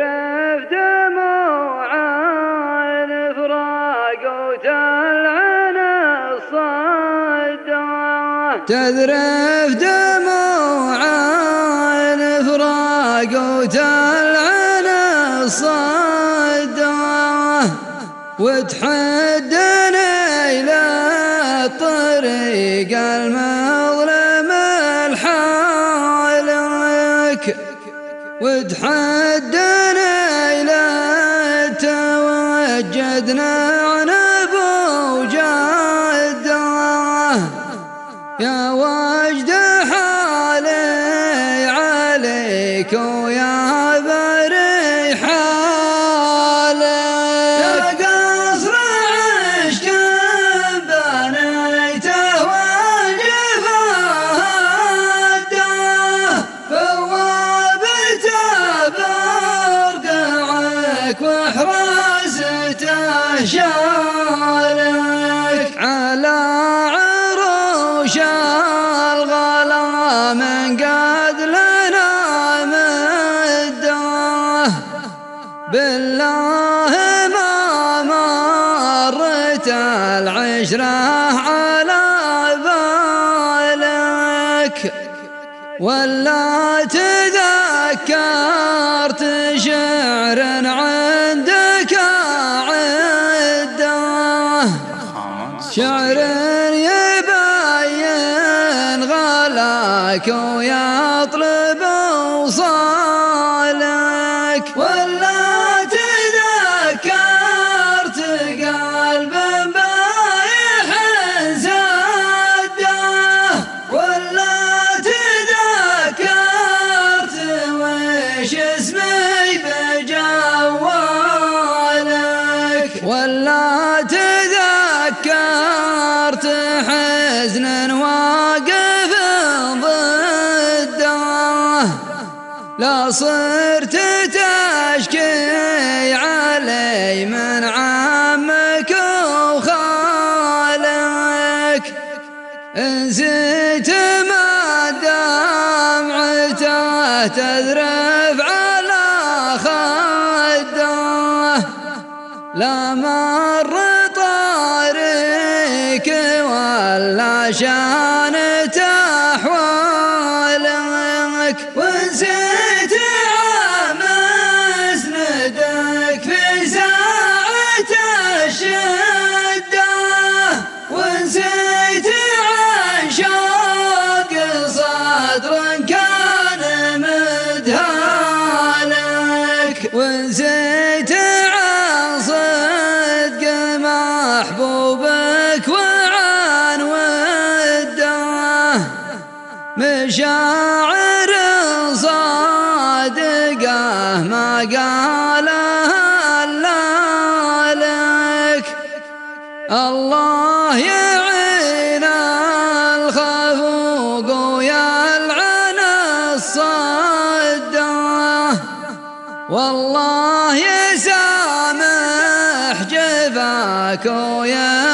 رف دموع الفراق وتلعن تذرف دموع الفراق وتلعن الصدى وتحدنا إلى الطريق المظلم الحالك. وتحدنا يا وجد حالي عليك ويا بري حالك يا قصر عشق بنيته وجفاته بوابته برقعك وحراسته شالك بالله ما مرت العشرة على بالك ولا تذكرت شعر عندك عدة. شعر يبين غلاك ويطلب وصالك ولا تذكرت حزن واقف ضده. لا صرت تشكي علي من عمك وخالك. نسيت ما دمعته تذرف لا مر طارك ولا شانت أحوالك ونسيت مسندك في ساعة الشدة ونسيت عن شوق صدر كان مدهالك ونسيت محبوبك وعن وده مشاعر صادقة ما قالها إلا لك. الله يعين الخفوق ويلعن الصدة والله يسامح جفاك ويا